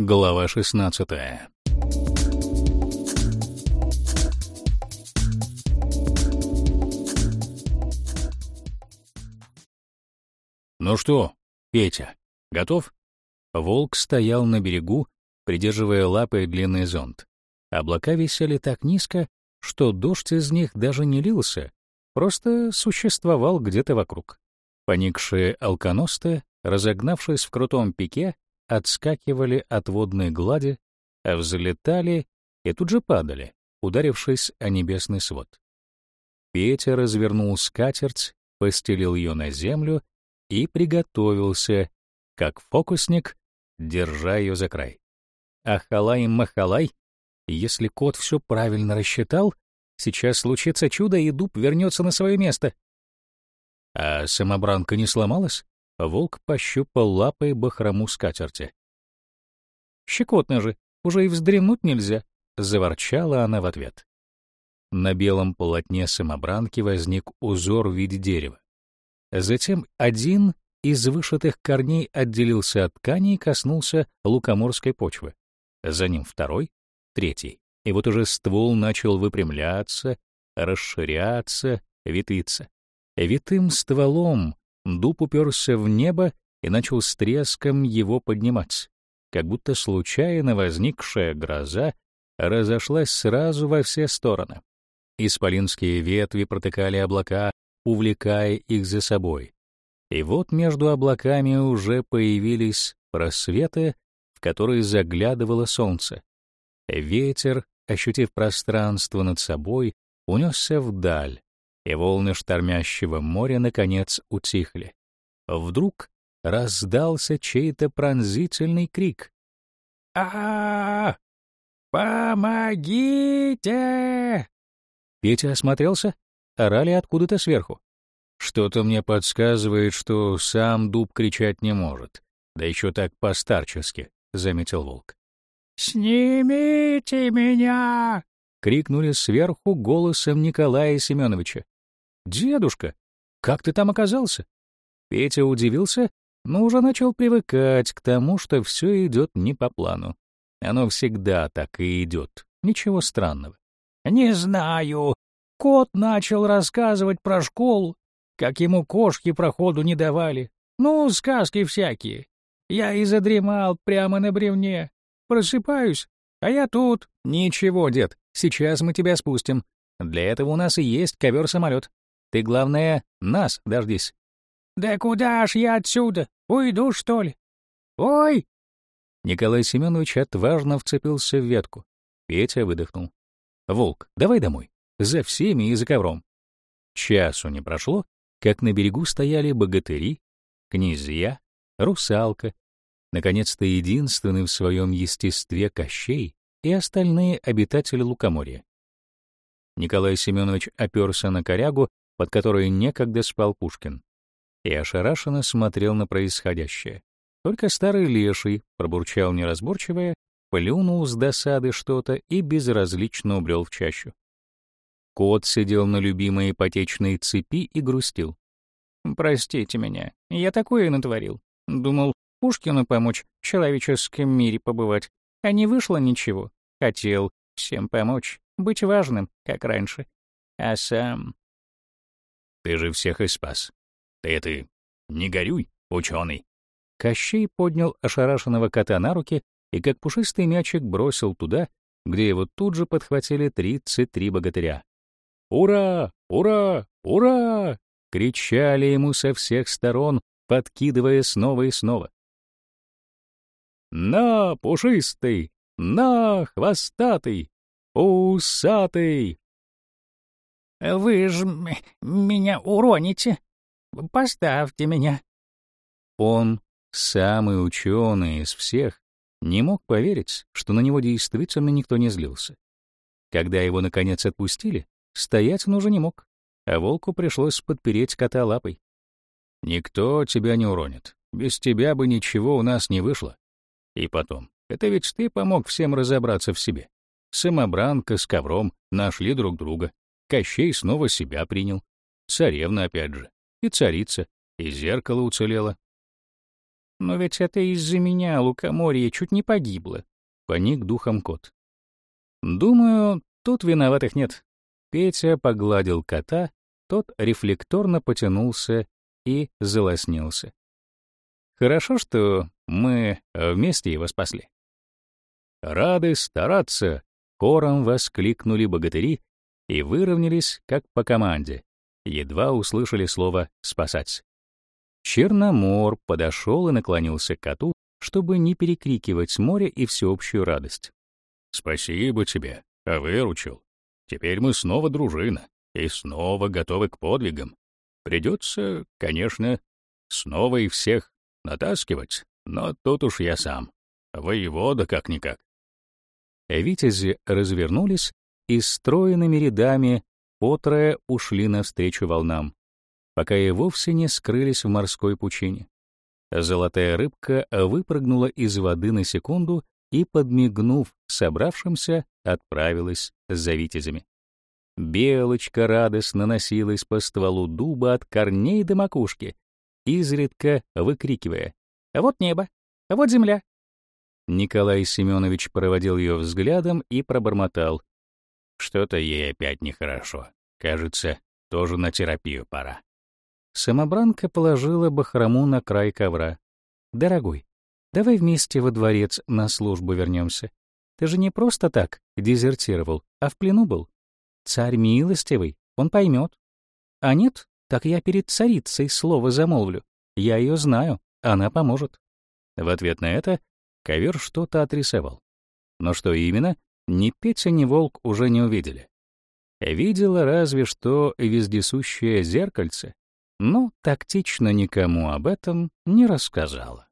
Глава 16. Ну что, Петя, готов? Волк стоял на берегу, придерживая лапой длинный зонт. Облака висели так низко, что дождь из них даже не лился, просто существовал где-то вокруг. Поникшие алконосты, разогнавшись в крутом пике, отскакивали от водной глади, а взлетали и тут же падали, ударившись о небесный свод. Петя развернул скатерть, постелил ее на землю и приготовился, как фокусник, держа ее за край. Ахалай-махалай, если кот все правильно рассчитал, сейчас случится чудо, и дуб вернется на свое место. А самобранка не сломалась? Волк пощупал лапой бахрому скатерти. «Щекотно же, уже и вздремнуть нельзя», — заворчала она в ответ. На белом полотне самобранки возник узор в виде дерева. Затем один из вышитых корней отделился от ткани и коснулся лукоморской почвы. За ним второй, третий. И вот уже ствол начал выпрямляться, расширяться, ветвиться. Витым стволом Дуб уперся в небо и начал с треском его поднимать, как будто случайно возникшая гроза разошлась сразу во все стороны. Исполинские ветви протыкали облака, увлекая их за собой. И вот между облаками уже появились просветы, в которые заглядывало солнце. Ветер, ощутив пространство над собой, унесся вдаль, и волны штормящего моря, наконец, утихли. Вдруг раздался чей-то пронзительный крик. а, Помогите!» Петя осмотрелся, орали откуда-то сверху. Что-то мне подсказывает, что сам дуб кричать не может, да еще так постарчески, — заметил волк. «Снимите меня!» — крикнули сверху голосом Николая Семеновича. «Дедушка, как ты там оказался?» Петя удивился, но уже начал привыкать к тому, что все идет не по плану. Оно всегда так и идет, ничего странного. «Не знаю. Кот начал рассказывать про школу, как ему кошки проходу не давали. Ну, сказки всякие. Я и задремал прямо на бревне. Просыпаюсь, а я тут. Ничего, дед, сейчас мы тебя спустим. Для этого у нас и есть ковер-самолет. Ты, главное, нас дождись. Да куда ж я отсюда? Уйду, что ли? Ой! Николай Семенович отважно вцепился в ветку. Петя выдохнул. Волк, давай домой. За всеми и за ковром. Часу не прошло, как на берегу стояли богатыри, князья, русалка, наконец-то единственный в своем естестве Кощей и остальные обитатели Лукоморья. Николай Семенович оперся на корягу под которой некогда спал Пушкин, и ошарашенно смотрел на происходящее. Только старый леший пробурчал неразборчивое, плюнул с досады что-то и безразлично убрел в чащу. Кот сидел на любимой ипотечной цепи и грустил. «Простите меня, я такое натворил. Думал, Пушкину помочь в человеческом мире побывать, а не вышло ничего. Хотел всем помочь, быть важным, как раньше. А сам ты же всех и спас. Ты ты не горюй, ученый. Кощей поднял ошарашенного кота на руки и как пушистый мячик бросил туда, где его тут же подхватили тридцать три богатыря. «Ура! Ура! Ура!» — кричали ему со всех сторон, подкидывая снова и снова. «На, пушистый! На, хвостатый! Усатый! Вы ж меня уроните. Поставьте меня. Он, самый ученый из всех, не мог поверить, что на него действительно никто не злился. Когда его, наконец, отпустили, стоять он уже не мог, а волку пришлось подпереть кота лапой. «Никто тебя не уронит. Без тебя бы ничего у нас не вышло. И потом, это ведь ты помог всем разобраться в себе. Самобранка с ковром нашли друг друга. Кощей снова себя принял. Царевна опять же. И царица. И зеркало уцелело. Но ведь это из-за меня лукоморье чуть не погибло. Поник духом кот. Думаю, тут виноватых нет. Петя погладил кота, тот рефлекторно потянулся и залоснился. Хорошо, что мы вместе его спасли. Рады стараться, хором воскликнули богатыри и выровнялись, как по команде. Едва услышали слово «спасать». Черномор подошел и наклонился к коту, чтобы не перекрикивать с моря и всеобщую радость. «Спасибо тебе, выручил. Теперь мы снова дружина и снова готовы к подвигам. Придется, конечно, снова и всех натаскивать, но тут уж я сам. Воевода как-никак». Витязи развернулись и стройными рядами потрое ушли навстречу волнам, пока и вовсе не скрылись в морской пучине. Золотая рыбка выпрыгнула из воды на секунду и, подмигнув собравшимся, отправилась за витязями. Белочка радостно носилась по стволу дуба от корней до макушки, изредка выкрикивая «А вот небо! Вот земля!» Николай Семенович проводил ее взглядом и пробормотал. Что-то ей опять нехорошо. Кажется, тоже на терапию пора. Самобранка положила бахрому на край ковра. «Дорогой, давай вместе во дворец на службу вернемся. Ты же не просто так дезертировал, а в плену был. Царь милостивый, он поймет. А нет, так я перед царицей слово замолвлю. Я ее знаю, она поможет». В ответ на это ковер что-то отрисовал. Но что именно, ни Петя, ни Волк уже не увидели. Видела разве что вездесущее зеркальце, но тактично никому об этом не рассказала.